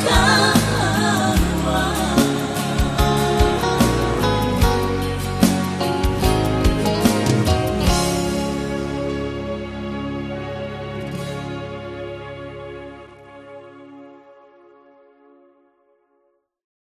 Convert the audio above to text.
come.